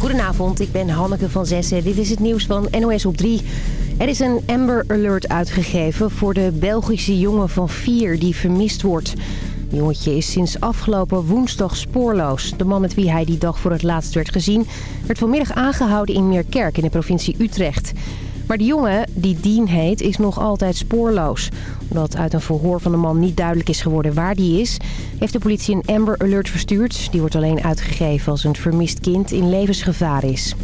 Goedenavond, ik ben Hanneke van Zessen. Dit is het nieuws van NOS op 3. Er is een Amber Alert uitgegeven voor de Belgische jongen van 4 die vermist wordt. Het jongetje is sinds afgelopen woensdag spoorloos. De man met wie hij die dag voor het laatst werd gezien... werd vanmiddag aangehouden in Meerkerk in de provincie Utrecht. Maar de jongen, die Dean heet, is nog altijd spoorloos. Omdat uit een verhoor van de man niet duidelijk is geworden waar die is... heeft de politie een Amber Alert verstuurd. Die wordt alleen uitgegeven als een vermist kind in levensgevaar is.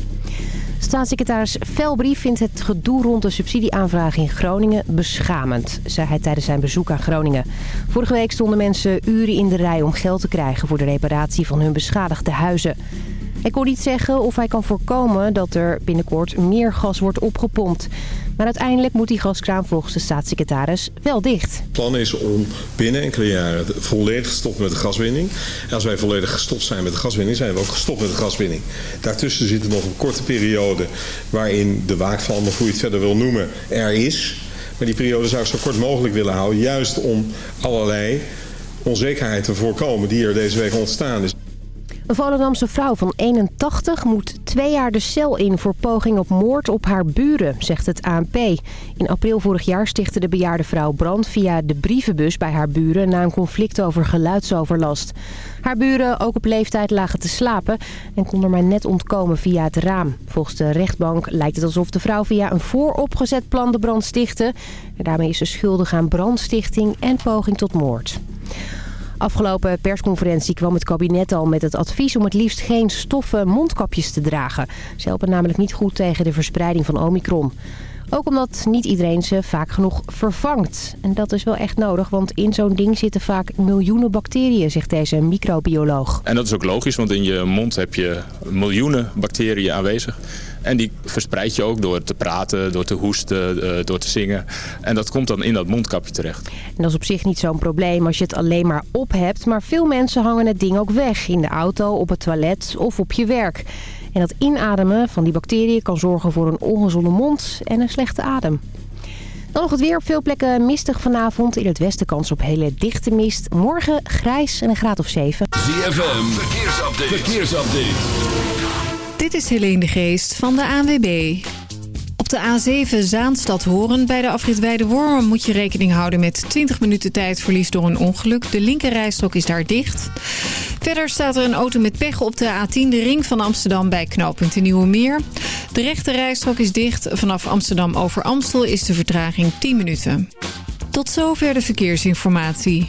Staatssecretaris Velbrief vindt het gedoe rond de subsidieaanvraag in Groningen beschamend, zei hij tijdens zijn bezoek aan Groningen. Vorige week stonden mensen uren in de rij om geld te krijgen voor de reparatie van hun beschadigde huizen. Hij kon niet zeggen of hij kan voorkomen dat er binnenkort meer gas wordt opgepompt. Maar uiteindelijk moet die gaskraan volgens de staatssecretaris wel dicht. Het plan is om binnen enkele jaren volledig te stoppen met de gaswinning. En als wij volledig gestopt zijn met de gaswinning, zijn we ook gestopt met de gaswinning. Daartussen zit er nog een korte periode waarin de waakvlam, of hoe je het verder wil noemen, er is. Maar die periode zou ik zo kort mogelijk willen houden, juist om allerlei onzekerheid te voorkomen die er deze week ontstaan is. Een Volendamse vrouw van 81 moet twee jaar de cel in voor poging op moord op haar buren, zegt het ANP. In april vorig jaar stichtte de bejaarde vrouw brand via de brievenbus bij haar buren na een conflict over geluidsoverlast. Haar buren, ook op leeftijd, lagen te slapen en kon er maar net ontkomen via het raam. Volgens de rechtbank lijkt het alsof de vrouw via een vooropgezet plan de brand stichtte. En daarmee is ze schuldig aan brandstichting en poging tot moord. Afgelopen persconferentie kwam het kabinet al met het advies om het liefst geen stoffen mondkapjes te dragen. Ze helpen namelijk niet goed tegen de verspreiding van Omicron. Ook omdat niet iedereen ze vaak genoeg vervangt. En dat is wel echt nodig, want in zo'n ding zitten vaak miljoenen bacteriën, zegt deze microbioloog. En dat is ook logisch, want in je mond heb je miljoenen bacteriën aanwezig. En die verspreid je ook door te praten, door te hoesten, eh, door te zingen. En dat komt dan in dat mondkapje terecht. En dat is op zich niet zo'n probleem als je het alleen maar op hebt. Maar veel mensen hangen het ding ook weg. In de auto, op het toilet of op je werk. En dat inademen van die bacteriën kan zorgen voor een ongezonde mond en een slechte adem. Dan nog het weer op veel plekken mistig vanavond. In het westen kans op hele dichte mist. Morgen grijs en een graad of 7. ZFM, verkeersupdate. verkeersupdate. Dit is Helene de Geest van de ANWB. Op de A7 Zaanstad-Horen bij de afrit Weide-Wormen moet je rekening houden met 20 minuten tijdverlies door een ongeluk. De linkerrijstok is daar dicht. Verder staat er een auto met pech op de A10, de ring van Amsterdam bij knooppunt de Nieuwe Meer. De rechte rijstrook is dicht. Vanaf Amsterdam over Amstel is de vertraging 10 minuten. Tot zover de verkeersinformatie.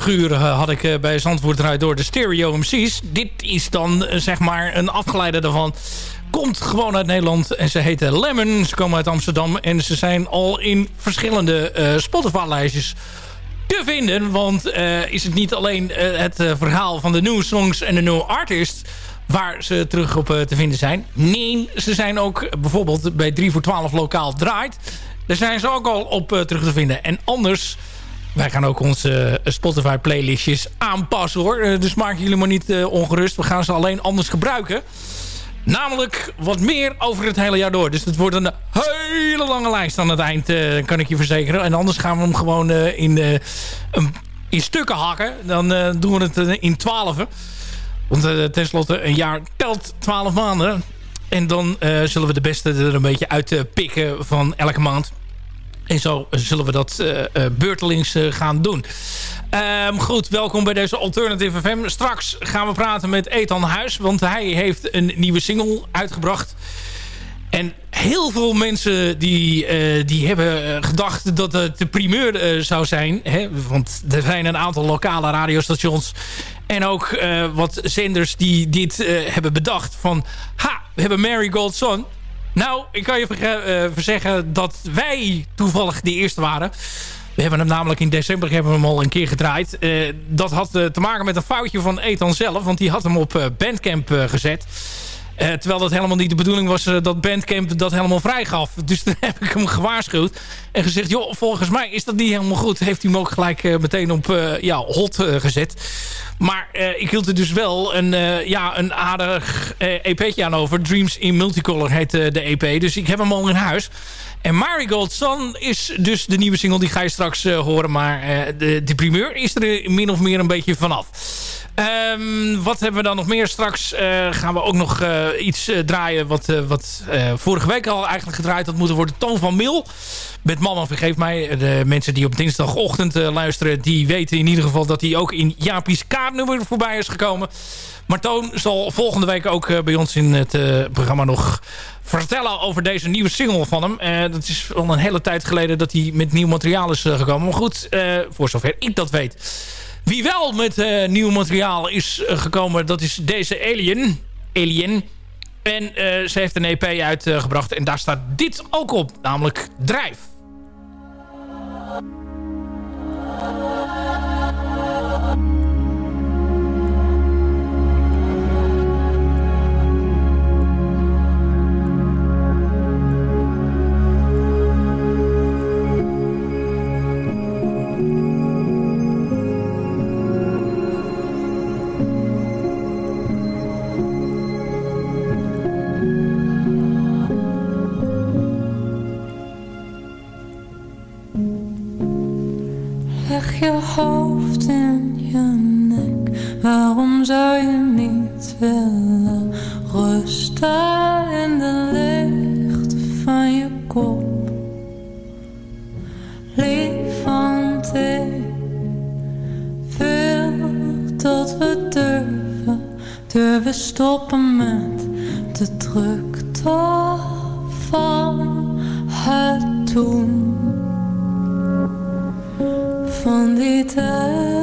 Vorige uur had ik bij Zandvoort eruit door de Stereo MC's. Dit is dan zeg maar een afgeleide daarvan. Komt gewoon uit Nederland en ze heten Lemon. Ze komen uit Amsterdam en ze zijn al in verschillende Spotify-lijstjes te vinden. Want is het niet alleen het verhaal van de nieuwe songs en de nieuwe artist waar ze terug op te vinden zijn. Nee, ze zijn ook bijvoorbeeld bij 3 voor 12 lokaal draait. Daar zijn ze ook al op terug te vinden. En anders wij gaan ook onze eh, Spotify playlistjes aanpassen hoor. Eh, dus maak jullie maar niet eh, ongerust. We gaan ze alleen anders gebruiken. Namelijk wat meer over het hele jaar door. Dus het wordt een hele lange lijst aan het eind, kan ik je verzekeren. En anders gaan we hem gewoon in, in stukken hakken. Dan doen we het in twaalfen. Want tenslotte een jaar telt twaalf maanden. En dan zullen we de beste er een beetje uit pikken van elke maand. En zo zullen we dat uh, beurtelings uh, gaan doen. Um, goed, welkom bij deze Alternative FM. Straks gaan we praten met Ethan Huis. Want hij heeft een nieuwe single uitgebracht. En heel veel mensen die, die hebben gedacht dat het de primeur zou zijn. Hè? Want er zijn een aantal lokale radiostations en ook wat zenders die dit hebben bedacht. Van, ha, we hebben Mary Gold Son. Nou, ik kan je uh, verzeggen dat wij toevallig de eerste waren. We hebben hem namelijk in december hebben we hem al een keer gedraaid. Uh, dat had uh, te maken met een foutje van Ethan zelf. Want die had hem op Bandcamp gezet. Uh, terwijl dat helemaal niet de bedoeling was uh, dat Bandcamp dat helemaal vrij gaf. Dus toen heb ik hem gewaarschuwd. En gezegd, joh, volgens mij is dat niet helemaal goed. Heeft hij hem ook gelijk uh, meteen op ja, hot gezet. Maar ik hield er dus wel een, ja, een aardig EP'tje aan over. Dreams in Multicolor heet de EP. Dus ik heb hem al in huis. En Marigold Sun is dus de nieuwe single. Die ga je straks horen. Maar de, de primeur is er min of meer een beetje vanaf. Um, wat hebben we dan nog meer? Straks uh, gaan we ook nog uh, iets uh, draaien wat, wat vorige week al eigenlijk gedraaid had moeten worden. Toon van Mil. Met Mama Vergeef Mij. De mensen die op dinsdagochtend luisteren, die weten in ieder geval dat hij ook in Jaapie's kaartnummer voorbij is gekomen. Maar Toon zal volgende week ook bij ons in het programma nog vertellen over deze nieuwe single van hem. dat is al een hele tijd geleden dat hij met nieuw materiaal is gekomen. Maar goed, voor zover ik dat weet wie wel met uh, nieuw materiaal is uh, gekomen, dat is deze Alien. Alien. En uh, ze heeft een EP uitgebracht en daar staat dit ook op, namelijk Drijf. Je hoofd in je nek. Waarom zou je niet willen rusten in de licht van je kop? Lief, want ik wil dat we durven, durven stoppen met de drukte van het doen van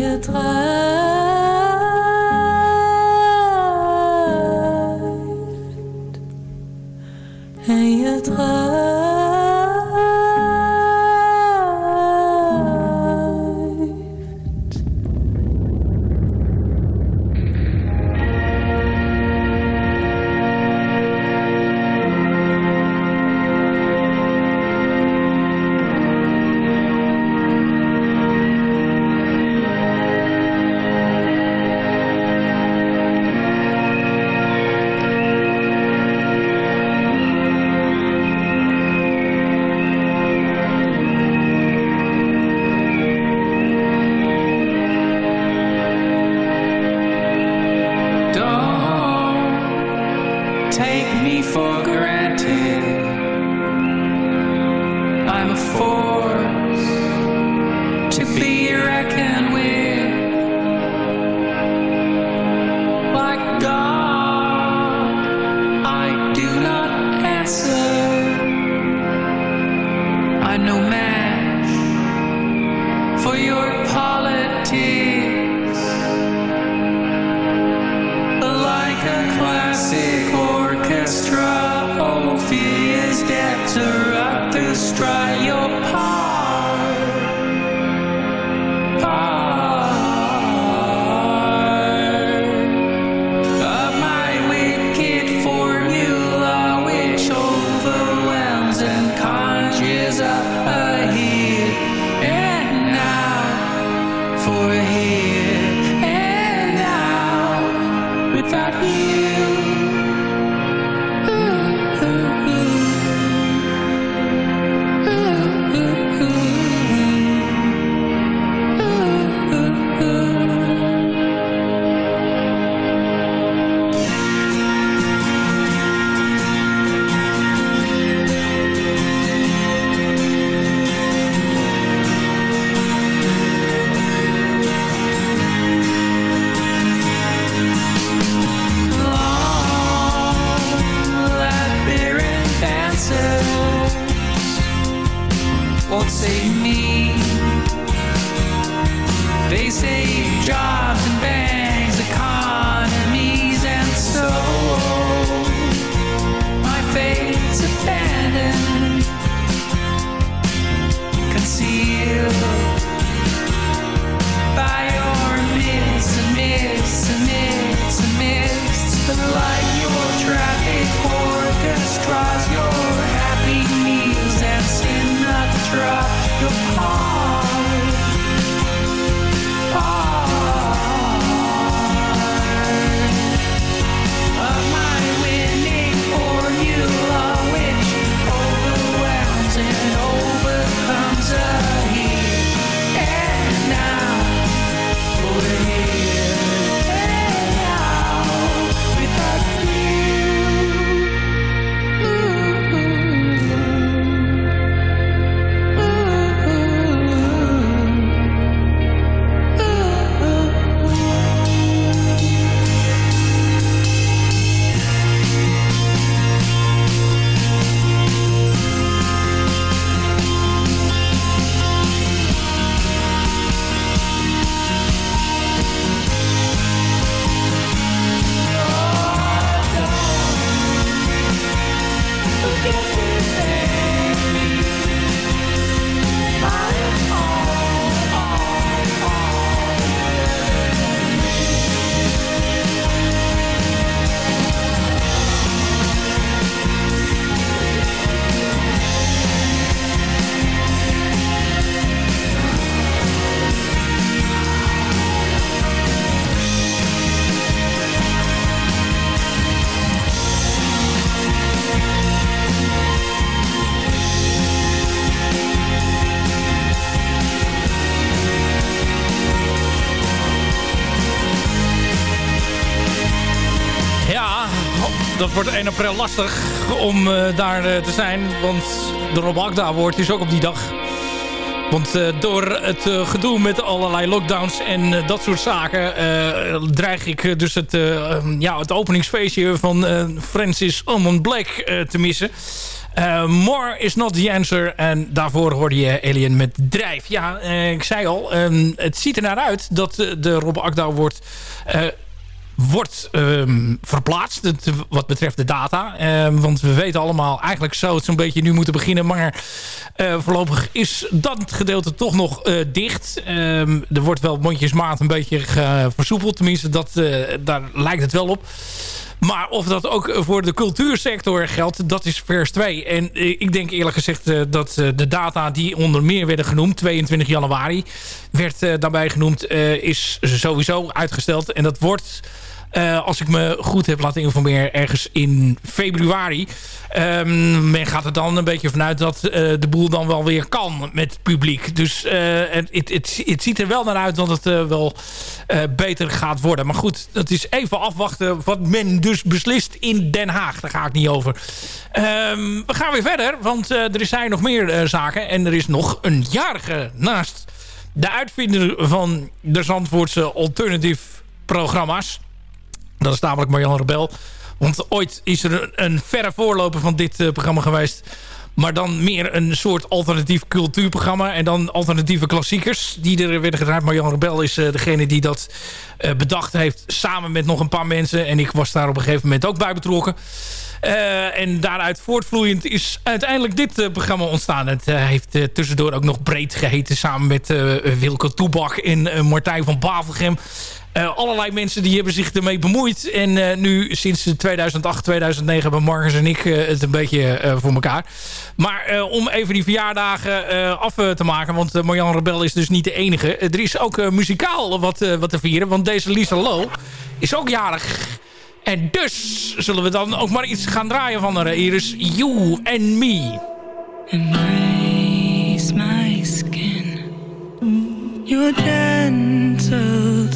En wordt 1 april lastig om eh, daar eh, te zijn. Want de Rob Agda Award is ook op die dag. Want eh, door het gedoe met allerlei lockdowns en dat soort zaken... dreig ik dus het, eh, um, ja, het openingsfeestje van Francis Almond Black te missen. More is not the answer. En daarvoor hoorde je Alien met Drijf. Ja, ik zei al, ehm, het ziet er naar uit dat de Rob Agda wordt... wordt ehm, verplaatst wat betreft de data. Ehm, want we weten allemaal, eigenlijk zou het zo'n beetje nu moeten beginnen. Maar eh, voorlopig is dat gedeelte toch nog eh, dicht. Ehm, er wordt wel mondjesmaat een beetje versoepeld. Tenminste, dat, eh, daar lijkt het wel op. Maar of dat ook voor de cultuursector geldt, dat is vers 2. En ik denk eerlijk gezegd dat de data die onder meer werden genoemd... 22 januari werd daarbij genoemd, is sowieso uitgesteld. En dat wordt... eh, als ik me goed heb laten informeren, ergens in februari. Ehm, men gaat er dan een beetje vanuit dat eh, de boel dan wel weer kan met publiek. Dus eh, het, ziet er wel naar uit dat het wel beter gaat worden. Maar goed, dat is even afwachten wat men dus beslist in Den Haag. Daar ga ik niet over. Ehm, we gaan weer verder, want er zijn nog meer zaken. En er is nog een jarige naast de uitvinder van de Zandvoortse alternative programma's. Dat is namelijk Marjan Rebel. Want ooit is er een, verre voorloper van dit eh, programma geweest. Maar dan meer een soort alternatief cultuurprogramma. En dan alternatieve klassiekers die er werden gedraaid. Marjan Rebel is eh, degene die dat eh, bedacht heeft. Samen met nog een paar mensen. En ik was daar op een gegeven moment ook bij betrokken. Eh, en daaruit voortvloeiend is uiteindelijk dit eh, programma ontstaan. Het eh, heeft tussendoor ook nog breed geheten... samen met Wilco Toebak en Martijn van Bavelgem. Allerlei mensen die hebben zich ermee bemoeid. En nu sinds 2008, 2009 hebben Marcus en ik het een beetje voor elkaar. Maar om even die verjaardagen af te maken. Want Marjan Rebel is dus niet de enige. Er is ook muzikaal wat, wat te vieren. Want deze Lisa Low is ook jarig. En dus zullen we dan ook maar iets gaan draaien van haar. Hier is You and Me. Embrace my skin, your gentle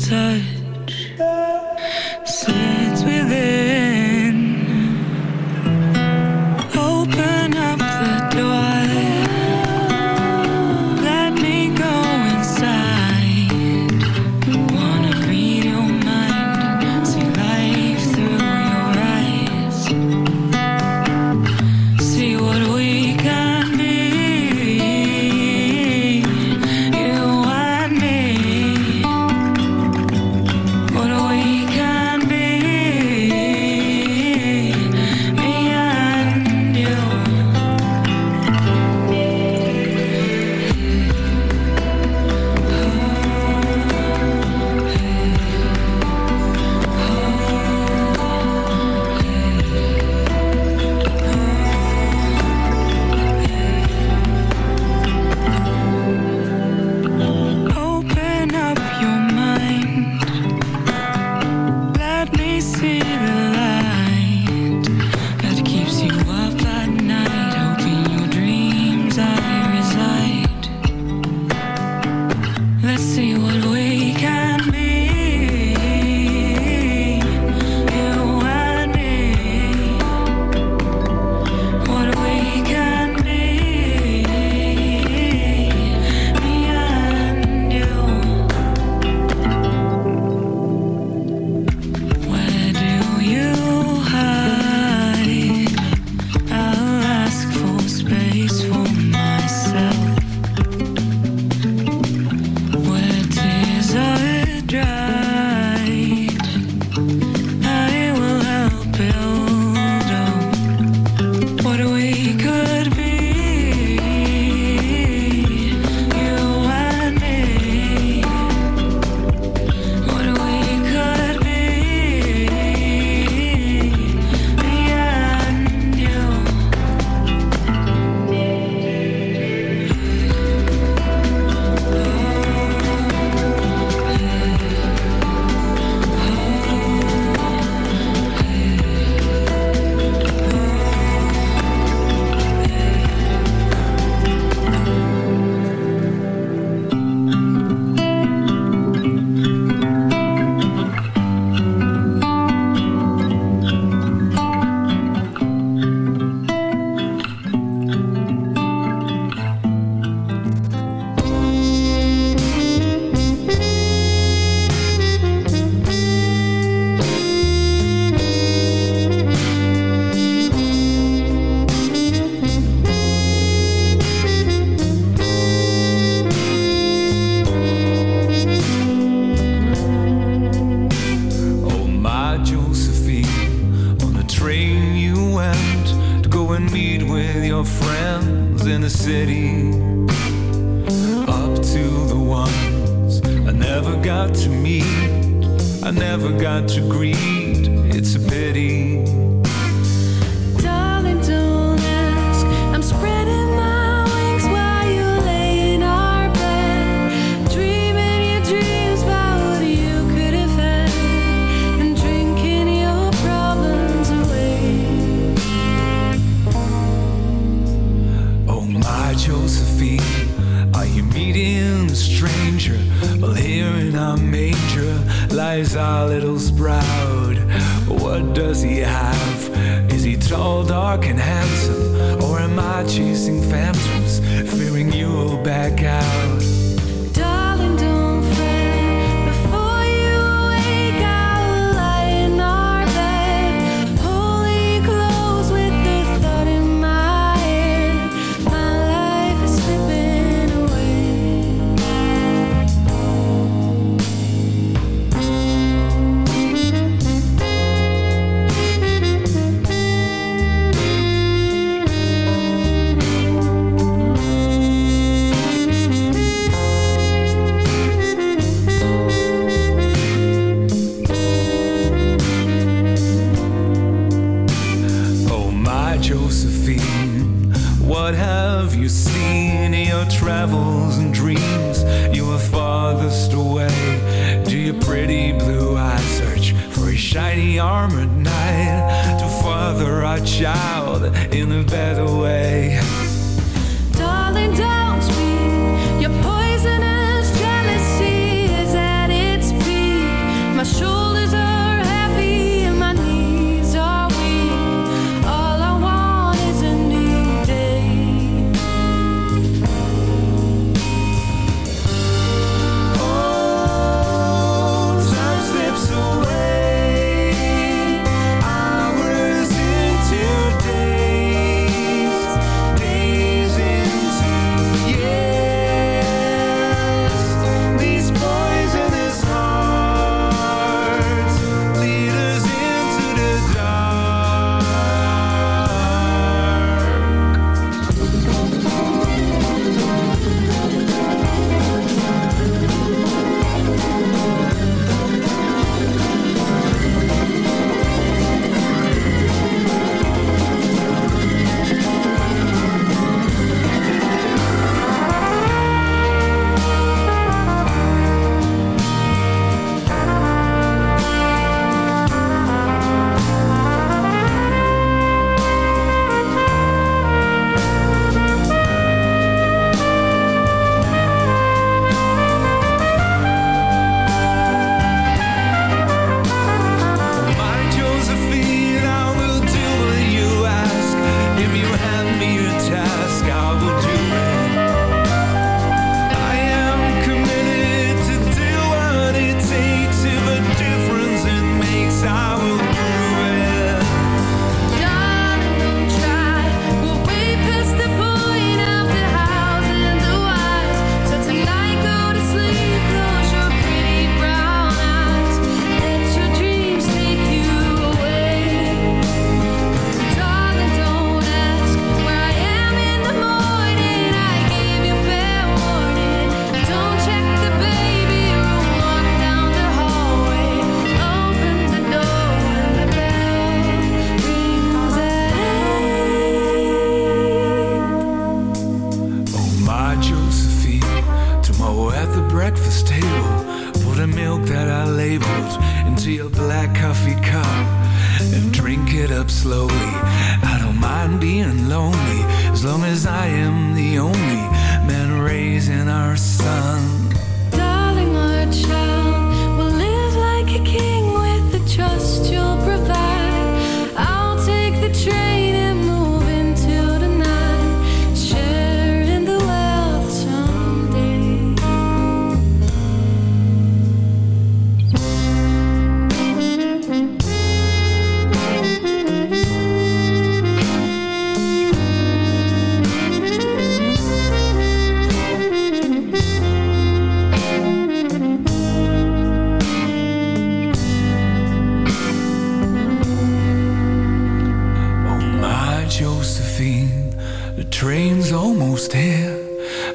train's almost here.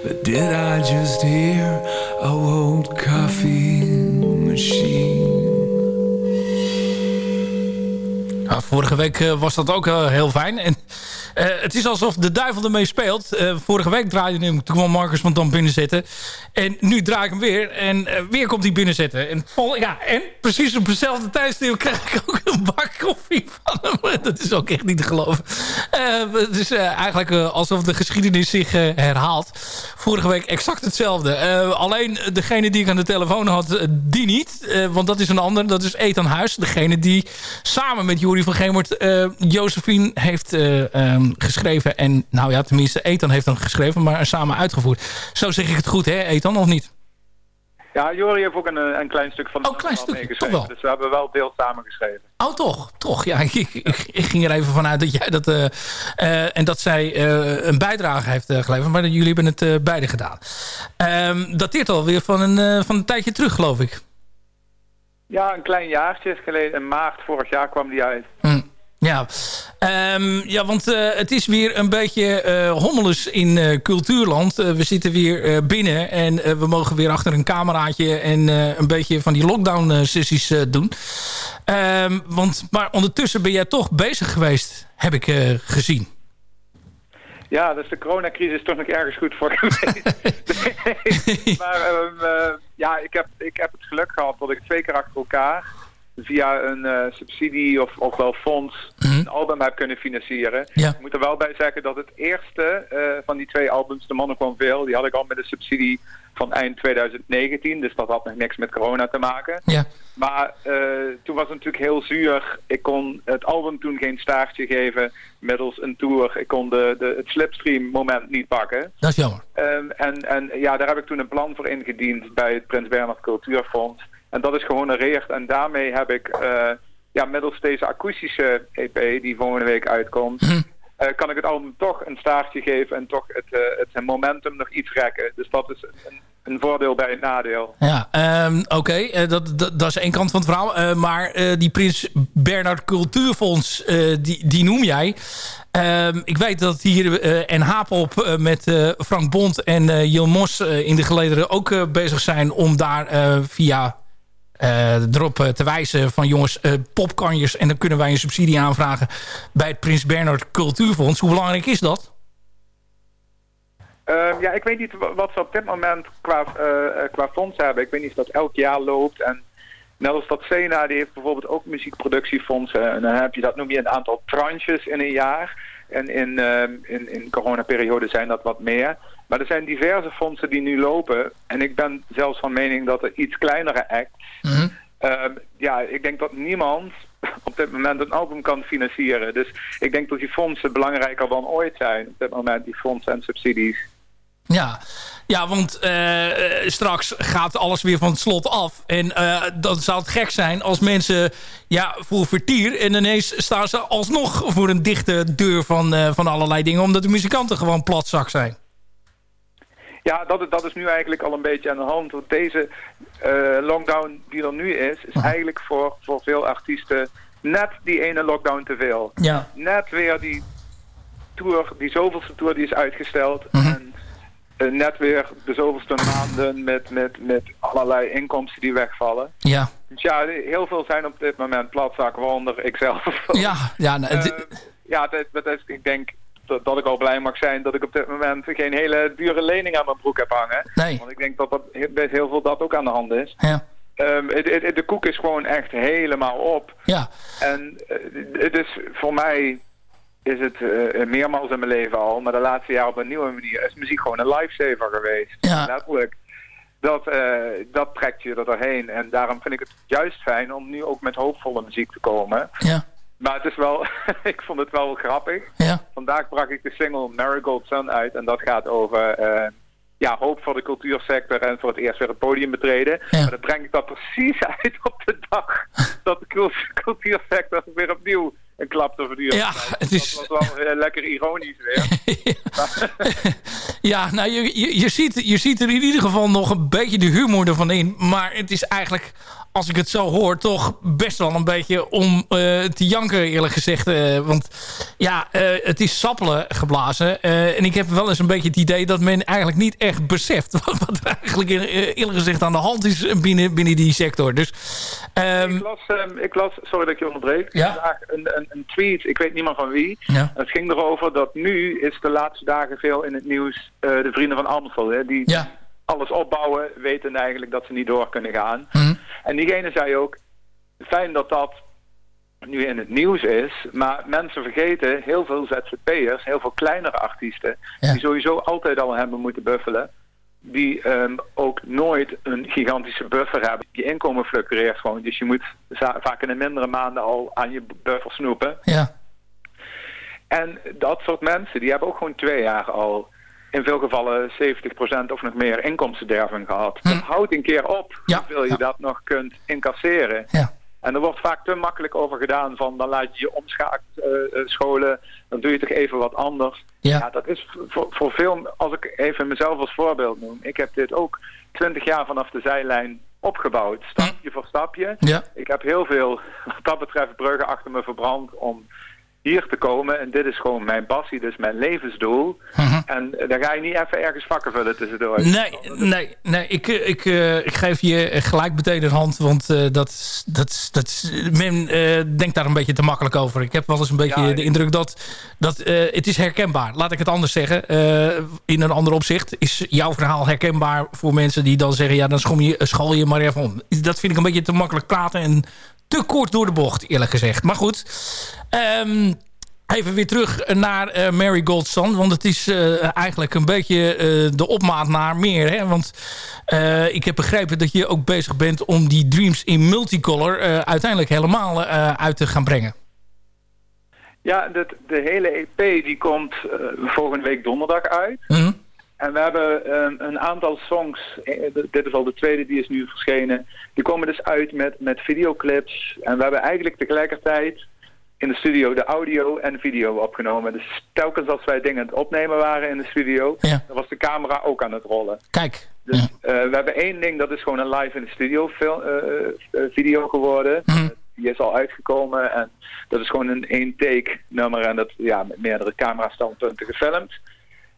But did I just hear a old coffee machine? Nou, vorige week eh, was dat ook eh, heel fijn. En het is alsof de duivel ermee speelt. Eh, vorige week draaide hem, toen kwam Marcus van Dam binnenzetten. En nu draai ik hem weer. En eh, weer komt hij binnenzetten. En, ja, en precies op hetzelfde tijdstip krijg ik ook een bak koffie van hem. Dat is ook echt niet te geloven. Eh, het is eh, eigenlijk eh, alsof de geschiedenis zich eh, herhaalt. Vorige week exact hetzelfde. Eh, alleen degene die ik aan de telefoon had, eh, die niet. Eh, want dat is een ander. Dat is Ethan Huis. Degene die samen met Jury van Gemert eh Josephine heeft eh, geschreven. En nou ja, tenminste, Ethan heeft hem geschreven, maar samen uitgevoerd. Zo zeg ik het goed, hè, Ethan, of niet? Ja, Jori heeft ook een, eh, een klein stuk van de Oh, klein meegeschreven. toch wel? Dus we hebben wel deels samengeschreven. Oh, toch? Toch, ja. Ik, ik, ik ging er even vanuit dat jij dat... eh, eh, en dat zij een bijdrage heeft geleverd. Maar jullie hebben het beide gedaan. Ehm dateert alweer van een, van een tijdje terug, geloof ik. Ja, een klein jaartje geleden. In maart vorig jaar kwam die uit. Hm. Ja. Ehm, ja, want eh, het is weer een beetje eh hommeles in eh, cultuurland. We zitten weer binnen en we mogen weer achter een cameraatje... en een beetje van die lockdown-sessies doen. Ehm, want, maar ondertussen ben jij toch bezig geweest, heb ik gezien. Ja, dus de coronacrisis is toch nog ergens goed voor geweest. Nee, maar ehm, eh, ja, ik heb, ik heb het geluk gehad dat ik twee keer achter elkaar via een eh, subsidie of, of wel fonds een album heb kunnen financieren. Ja. Ik moet er wel bij zeggen dat het eerste eh, van die twee albums, De Mannen veel, die had ik al met een subsidie van eind 2019. Dus dat had nog niks met corona te maken. Ja. Maar eh, toen was het natuurlijk heel zuur. Ik kon het album toen geen staartje geven middels een tour. Ik kon de, de, het slipstream moment niet pakken. Dat is jammer. Ehm, en, en ja, daar heb ik toen een plan voor ingediend bij het Prins Bernhard Cultuurfonds. En dat is gehonoreerd. En daarmee heb ik eh, ja, middels deze akoestische EP die volgende week uitkomt... eh, kan ik het album toch een staartje geven en toch het, eh, het momentum nog iets rekken. Dus dat is een, een voordeel bij een nadeel. Ja, ehm, oké. dat, dat, dat is één kant van het verhaal. Maar die Prins Bernhard Cultuurfonds, die, die noem jij. Ehm, ik weet dat hier en Hapop met Frank Bond en Jil Mos in de gelederen ook bezig zijn om daar via erop eh, te wijzen van jongens, eh, popkanjers en dan kunnen wij een subsidie aanvragen bij het Prins Bernhard Cultuurfonds. Hoe belangrijk is dat? Ehm, ja, ik weet niet wa- wat ze op dit moment qua, eh, eh, qua fonds hebben. Ik weet niet of dat elk jaar loopt. En net als dat Sena, die heeft bijvoorbeeld ook muziekproductiefondsen. En dan heb je, dat noem je een aantal tranches in een jaar. En in, ehm, in, in coronaperiode zijn dat wat meer. Maar er zijn diverse fondsen die nu lopen. En ik ben zelfs van mening dat er iets kleinere acts... Ehm, ja, ik denk dat niemand op dit moment een album kan financieren. Dus ik denk dat die fondsen belangrijker dan ooit zijn. Op dit moment, die fondsen en subsidies. Ja, ja want eh, eh, straks gaat alles weer van het slot af. En eh, dan zou het gek zijn als mensen ja, voor vertier... en ineens staan ze alsnog voor een dichte deur van, van allerlei dingen... omdat de muzikanten gewoon platzak zijn. Ja, dat, is- dat is nu eigenlijk al een beetje aan de hand. Want deze eh, lockdown die er nu is, is eigenlijk voor, voor veel artiesten net die ene lockdown te veel. Ja. Net weer die tour, die zoveelste tour die is uitgesteld. En eh, net weer de zoveelste maanden met, met, met allerlei inkomsten die wegvallen. Ja, Dus ja, heel veel zijn op dit moment platzak, waaronder ikzelf. ja, ja nou, Eh, ja, dat, dat is, ik denk dat, dat ik al blij mag zijn dat ik op dit moment geen hele dure lening aan mijn broek heb hangen. Nee. Want ik denk dat dat bij heel veel dat ook aan de hand is. ja, Ehm, het, het- de koek is gewoon echt helemaal op. ja. En eh, het is voor mij is het eh, meermaals in mijn leven al, maar de laatste jaren op een nieuwe manier is muziek gewoon een lifesaver geweest. Ja. Letterlijk. Dat, eh, dat trekt je er doorheen. En daarom vind ik het juist fijn om nu ook met hoopvolle muziek te komen. Ja. Maar het is wel, ik vond het wel grappig. Ja. Vandaag brak ik de single Marigold Sun uit. En dat gaat over eh, ja, hoop voor de cultuursector en voor het eerst weer het podium betreden. Maar dan breng ik dat precies uit op de dag dat de cul- cultuursector weer opnieuw een klap te verduren. Ja, het is- Dat was wel eh, lekker ironisch weer. Ja, nou, je, je, je, ziet, je ziet er in ieder geval nog een beetje de humor ervan in. Maar het is eigenlijk als ik het zo hoor, toch best wel een beetje om eh, te janken eerlijk gezegd. Eh, want ja, eh, het is sappelen geblazen. En ik heb wel eens een beetje het idee dat men eigenlijk niet echt beseft... wat, wat er eigenlijk eerlijk gezegd aan de hand is binnen, binnen die sector. Dus ehm, Ik las, ehm, ik las, sorry dat ik je onderbreek, Ja. vandaag een, een, een tweet, ik weet niet meer van wie. Ja. Het ging erover dat nu is de laatste dagen veel in het nieuws de vrienden van Amstel. Hè, die ja. alles opbouwen, weten eigenlijk dat ze niet door kunnen gaan. Mhm. En diegene zei ook, fijn dat dat nu in het nieuws is, maar mensen vergeten, heel veel ZZP'ers, heel veel kleinere artiesten, Ja. die sowieso altijd al hebben moeten buffelen, die ehm, ook nooit een gigantische buffer hebben. Je inkomen fluctueert gewoon, dus je moet vaak in de mindere maanden al aan je buffer snoepen. ja. En dat soort mensen, die hebben ook gewoon twee jaar al in veel gevallen 70% of nog meer inkomstenderving gehad. Dat houdt een keer op Hm. Ja, hoeveel je ja. dat nog kunt incasseren. Ja. En er wordt vaak te makkelijk over gedaan van dan laat je je omscholen, dan doe je toch even wat anders. Ja. dat is voor, voor veel, als ik even mezelf als voorbeeld noem, ik heb dit ook 20 jaar vanaf de zijlijn opgebouwd, stapje voor stapje. Ja. Ik heb heel veel, wat dat betreft, bruggen achter me verbrand om hier te komen. En dit is gewoon mijn passie, dus mijn levensdoel. En eh, dan ga je niet even ergens vakken vullen tussendoor. Mhm. Nee, nee, nee ik, eh, ik, eh, ik geef je gelijk meteen een hand. Want dat, dat, dat, men denkt daar een beetje te makkelijk over. Ik heb wel eens een beetje Ja, de indruk dat... dat het is herkenbaar. Laat ik het anders zeggen. In een ander opzicht is jouw verhaal herkenbaar voor mensen die dan zeggen... ja, dan je, school je maar even om. Dat vind ik een beetje te makkelijk praten en te kort door de bocht, eerlijk gezegd. Maar goed, Ehm, even weer terug naar eh, Mary Goldson. Want het is eh, eigenlijk een beetje eh, de opmaat naar meer. Hè? Want ik heb begrepen dat je ook bezig bent om die Dreams in Multicolor... uiteindelijk helemaal uit te gaan brengen. Ja, de, de hele EP die komt volgende week donderdag uit. Mhm. En we hebben een aantal songs, eh, dit is al de tweede die is nu verschenen, die komen dus uit met, met videoclips. En we hebben eigenlijk tegelijkertijd in de studio de audio en video opgenomen. Dus telkens als wij dingen aan het opnemen waren in de studio, Ja. dan was de camera ook aan het rollen. Kijk. Dus Ja. eh, we hebben één ding, dat is gewoon een live in de studio fil- eh, video geworden. Mhm. Die is al uitgekomen en dat is gewoon een één take nummer en dat ja, met meerdere camera standpunten gefilmd.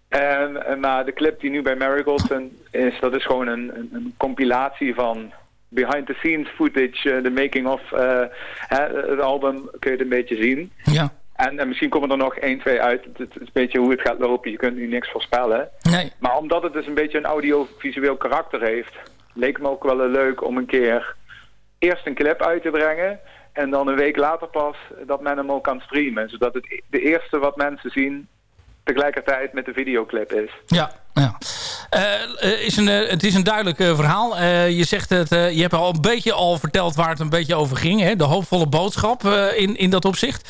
En, maar de clip die nu bij Marigold is, dat is gewoon een, een, een compilatie van behind the scenes footage, eh, de making of eh, het album kun je het een beetje zien. Ja. En, en misschien komen er nog één, twee uit. Het, het is een beetje hoe het gaat lopen. Je kunt nu niks voorspellen. Nee. Maar omdat het dus een beetje een audiovisueel karakter heeft, leek me ook wel leuk om een keer eerst een clip uit te brengen. En dan een week later pas dat men hem ook kan streamen. Zodat het e- de eerste wat mensen zien tegelijkertijd met de videoclip is. Ja, ja. Eh, eh, is een, eh, het is een duidelijk verhaal. Je zegt het, je hebt al een beetje al verteld waar het een beetje over ging. Hè? De hoopvolle boodschap in, in dat opzicht.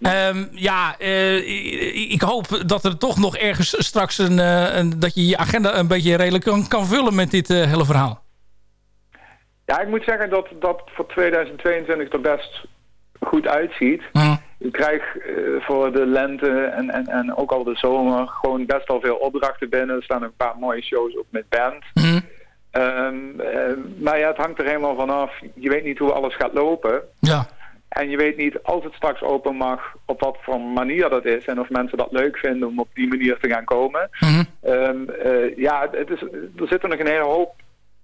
Ehm, ja, ik, hoop dat er toch nog ergens straks een, een, dat je je agenda een beetje redelijk kan, kan vullen met dit hele verhaal. Ja, ik moet zeggen dat dat voor 2022 er best goed uitziet. Mhm. Ik krijg eh, voor de lente en, en, en ook al de zomer gewoon best wel veel opdrachten binnen. Er staan een paar mooie shows op met band. Mhm. Ehm, eh, maar ja, het hangt er helemaal vanaf. Je weet niet hoe alles gaat lopen. Ja. En je weet niet, als het straks open mag, op wat voor manier dat is. En of mensen dat leuk vinden om op die manier te gaan komen. Mhm. Ehm, eh, ja, het is, er zitten nog een hele hoop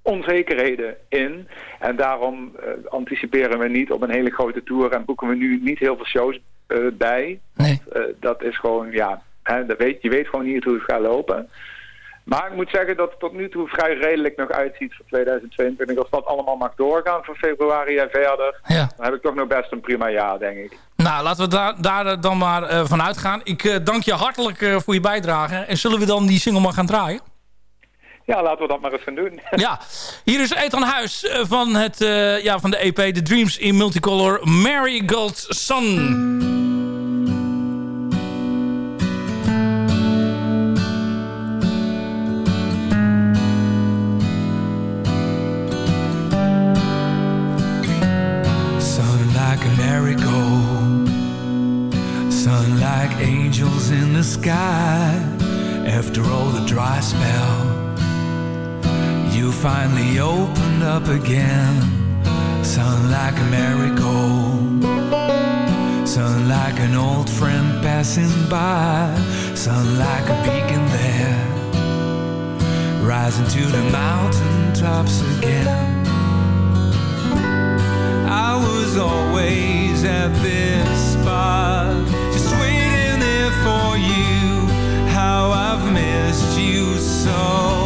onzekerheden in. En daarom eh, anticiperen we niet op een hele grote tour en boeken we nu niet heel veel shows eh, bij. Nee. Eh, dat is gewoon, ja, hè, dat weet, je weet gewoon niet hoe het gaat lopen. Maar ik moet zeggen dat het tot nu toe vrij redelijk nog uitziet voor 2022. Als dat allemaal mag doorgaan van februari en verder, Ja. dan heb ik toch nog best een prima jaar, denk ik. Nou, laten we daar, daar dan maar van uitgaan. Ik dank je hartelijk voor je bijdrage. En zullen we dan die single maar gaan draaien? Ja, laten we dat maar eens gaan doen. Ja, hier is Ethan Huis eh, van, het, eh, ja, van de EP The Dreams in Multicolor Marigold Sun. Sun like a marigold, sun like angels in the sky. After all the dry spell, finally opened up again. Sun like a marigold. Sun like an old friend passing by. Sun like a beacon there. Rising to the mountain tops again. I was always at this spot, just waiting there for you. How I've missed you so.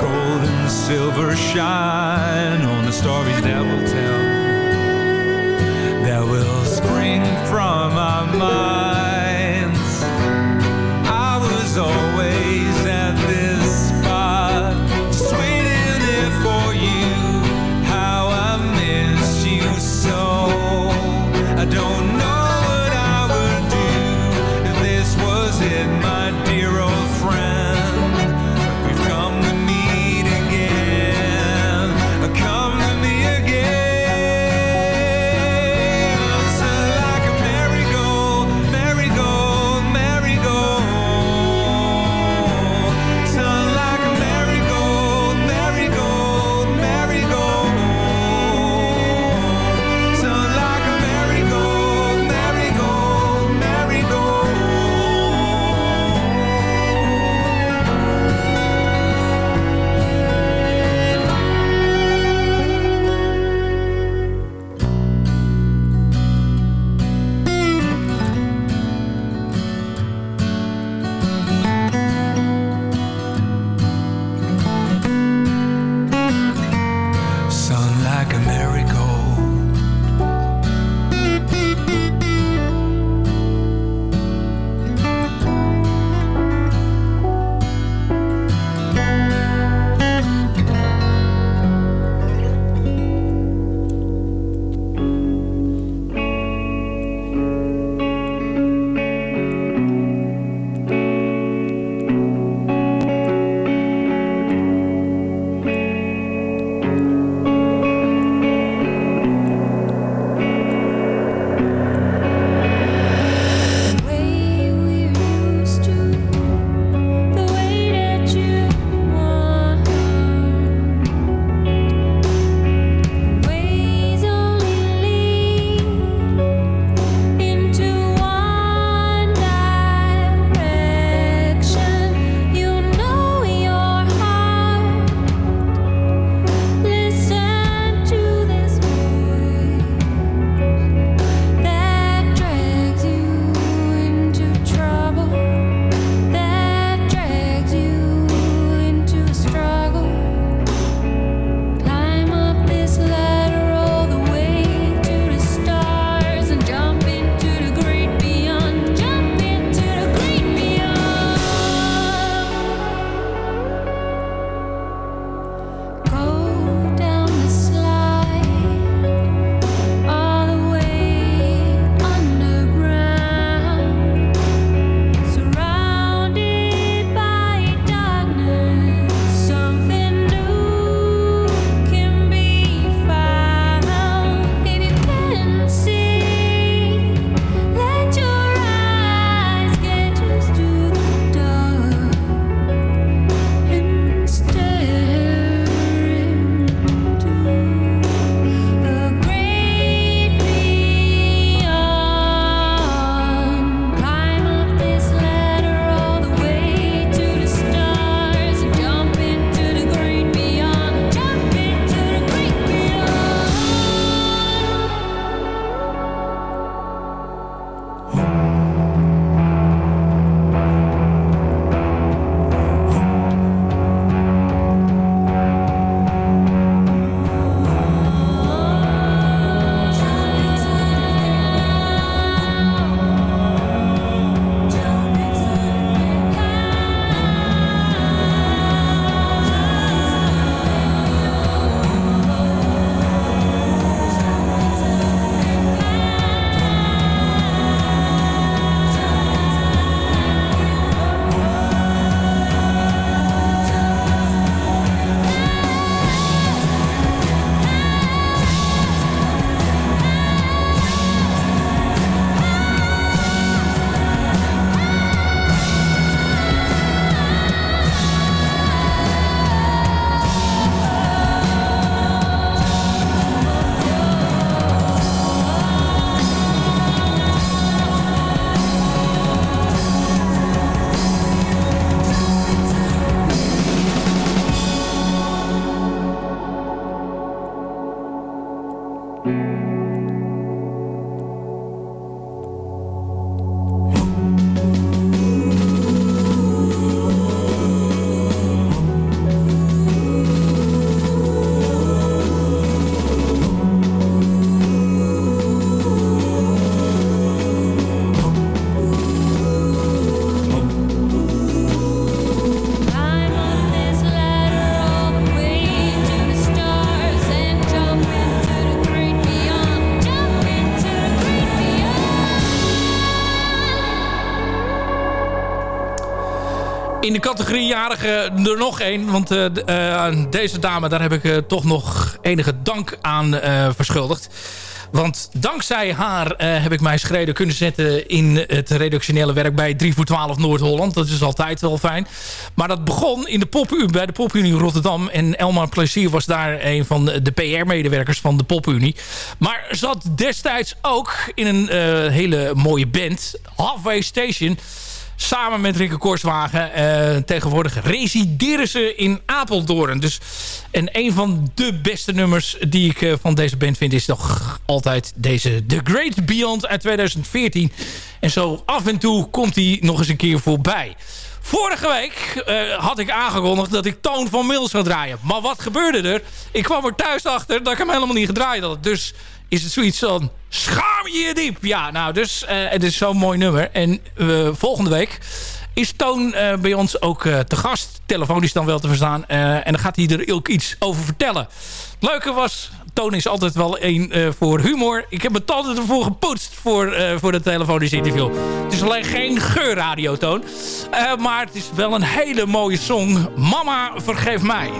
gold and silver shine on the stories that will tell that will spring from our minds. In de categorie jarige er nog één. Want eh, eh, deze dame, daar heb ik eh, toch nog enige dank aan verschuldigd. Want dankzij haar heb ik mijn schreden kunnen zetten in het redactionele werk bij 3 voor 12 Noord-Holland. Dat is altijd wel fijn. Maar dat begon in de Popunie, bij de Popunie Rotterdam. En Elmar Plezier was daar een van de PR-medewerkers van de Popunie. Maar zat destijds ook in een hele mooie band, Halfway Station... Samen met Rikke Korswagen. eh, tegenwoordig resideren ze in Apeldoorn. Dus, en een van de beste nummers die ik eh, van deze band vind... is toch altijd deze The Great Beyond uit 2014. En zo af en toe komt hij nog eens een keer voorbij. Vorige week eh, had ik aangekondigd dat ik Toon van Mils zou draaien. Maar wat gebeurde er? Ik kwam er thuis achter dat ik hem helemaal niet gedraaid had. Dus is het zoiets van... Schaam je je diep! Ja, nou, dus eh, het is zo'n mooi nummer. En eh, volgende week is Toon eh, bij ons ook te gast. Telefonisch dan wel te verstaan. En dan gaat hij er ook iets over vertellen. Het leuke was... Toon is altijd wel één voor humor. Ik heb het altijd ervoor gepoetst voor, voor het telefonisch interview. Het is alleen geen geurradiotoon. Eh maar het is wel een hele mooie song. Mama, vergeef mij.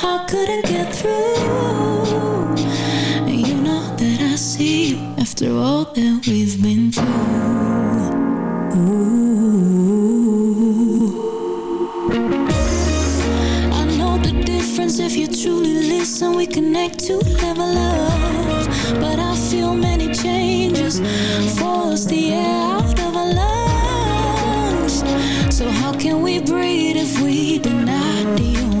Heart couldn't get through. And you know that I see you after all that we've been through. Ooh. I know the difference if you truly listen. We connect to level up. But I feel many changes. Force the air out of our lungs. So, how can we breathe if we deny the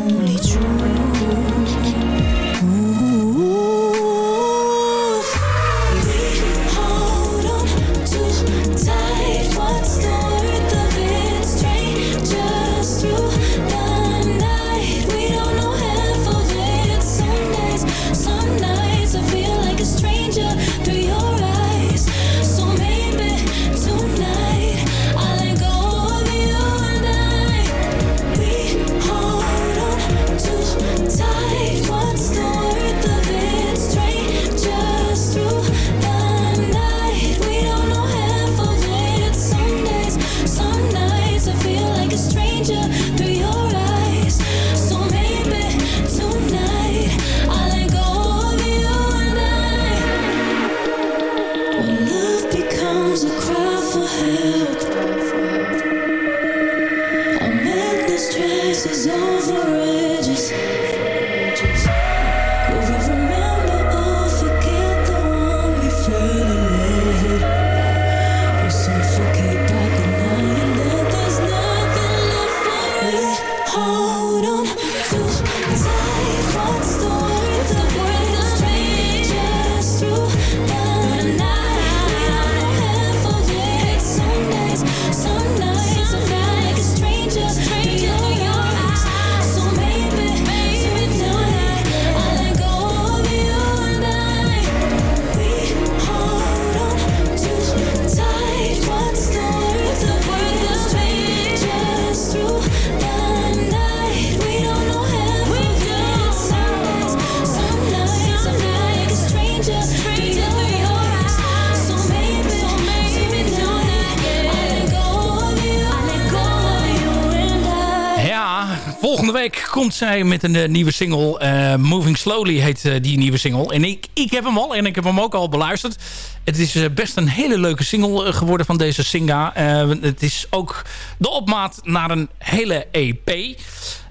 zij met een eh, nieuwe single. eh, Moving Slowly heet eh, die nieuwe single. En ik, ik heb hem al en ik heb hem ook al beluisterd. Het is best een hele leuke single geworden van deze Singa. Het is ook de opmaat naar een hele EP.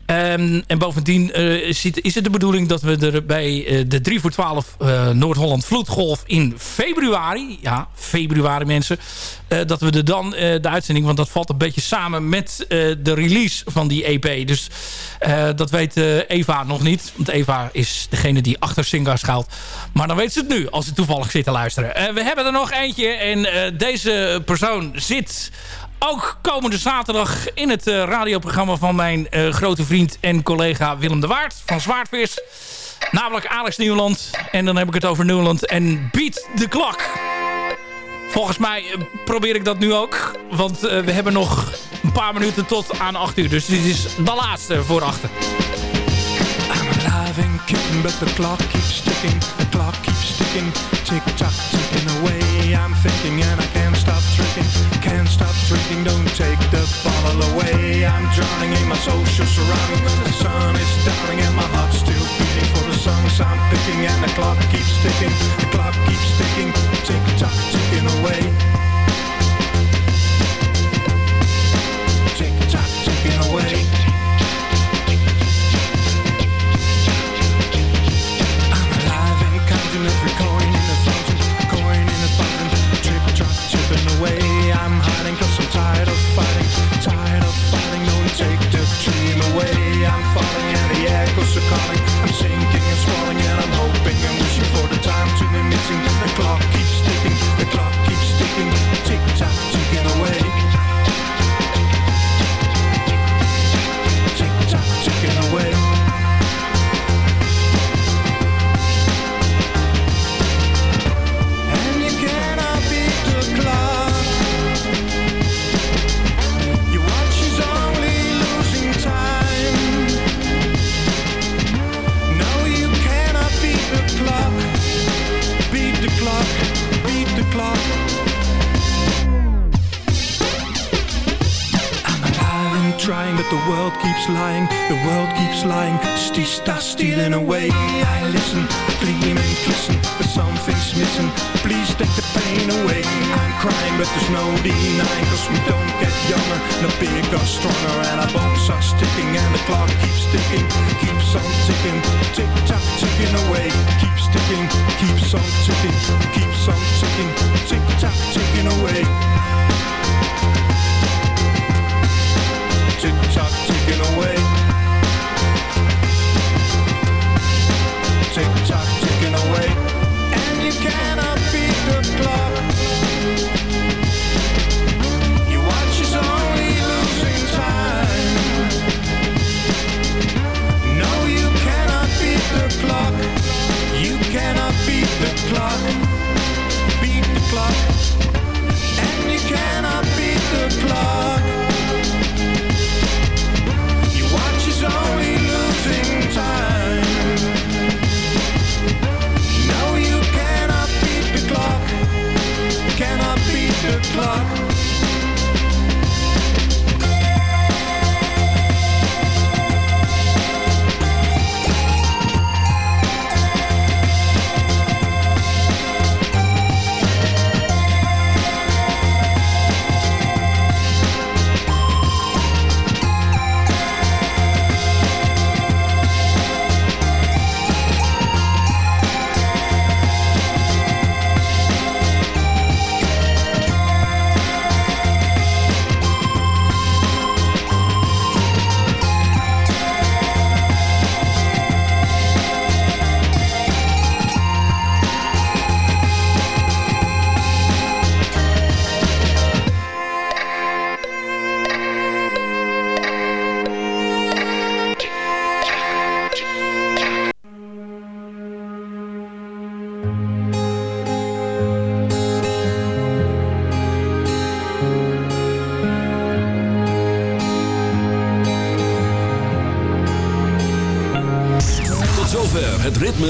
Ehm, en bovendien eh, is, het, is het de bedoeling dat we er bij eh, de 3 voor 12 eh, Noord-Holland Vloedgolf in februari... ja, februari mensen... dat we er dan de uitzending... want dat valt een beetje samen met de release van die EP. Dus dat weet Eva nog niet. Want Eva is degene die achter Singa schuilt. Maar dan weet ze het nu, als ze toevallig zit te luisteren. We hebben er nog eentje en deze persoon zit ook komende zaterdag in het eh, radioprogramma van mijn eh, grote vriend en collega Willem de Waard van Zwaardvis. Namelijk Alex Nieuwland. En dan heb ik het over Nieuwland en Beat de Klok. Volgens mij eh, probeer ik dat nu ook. Want we hebben nog een paar minuten tot aan 8 uur. Dus dit is de laatste voor achter. alive and kicking, but the clock keeps ticking. The clock keeps ticking, tick tock, ticking away. I'm thinking and Stop drinking, don't take the bottle away. I'm drowning in my social surroundings The sun is downing and my heart's still beating for the songs I'm picking And the clock keeps ticking, the clock but there's no denying cause we don't get younger. The beer are stronger and our bones are sticking And the clock keeps ticking, keeps on ticking Tick-tock ticking away, keeps ticking.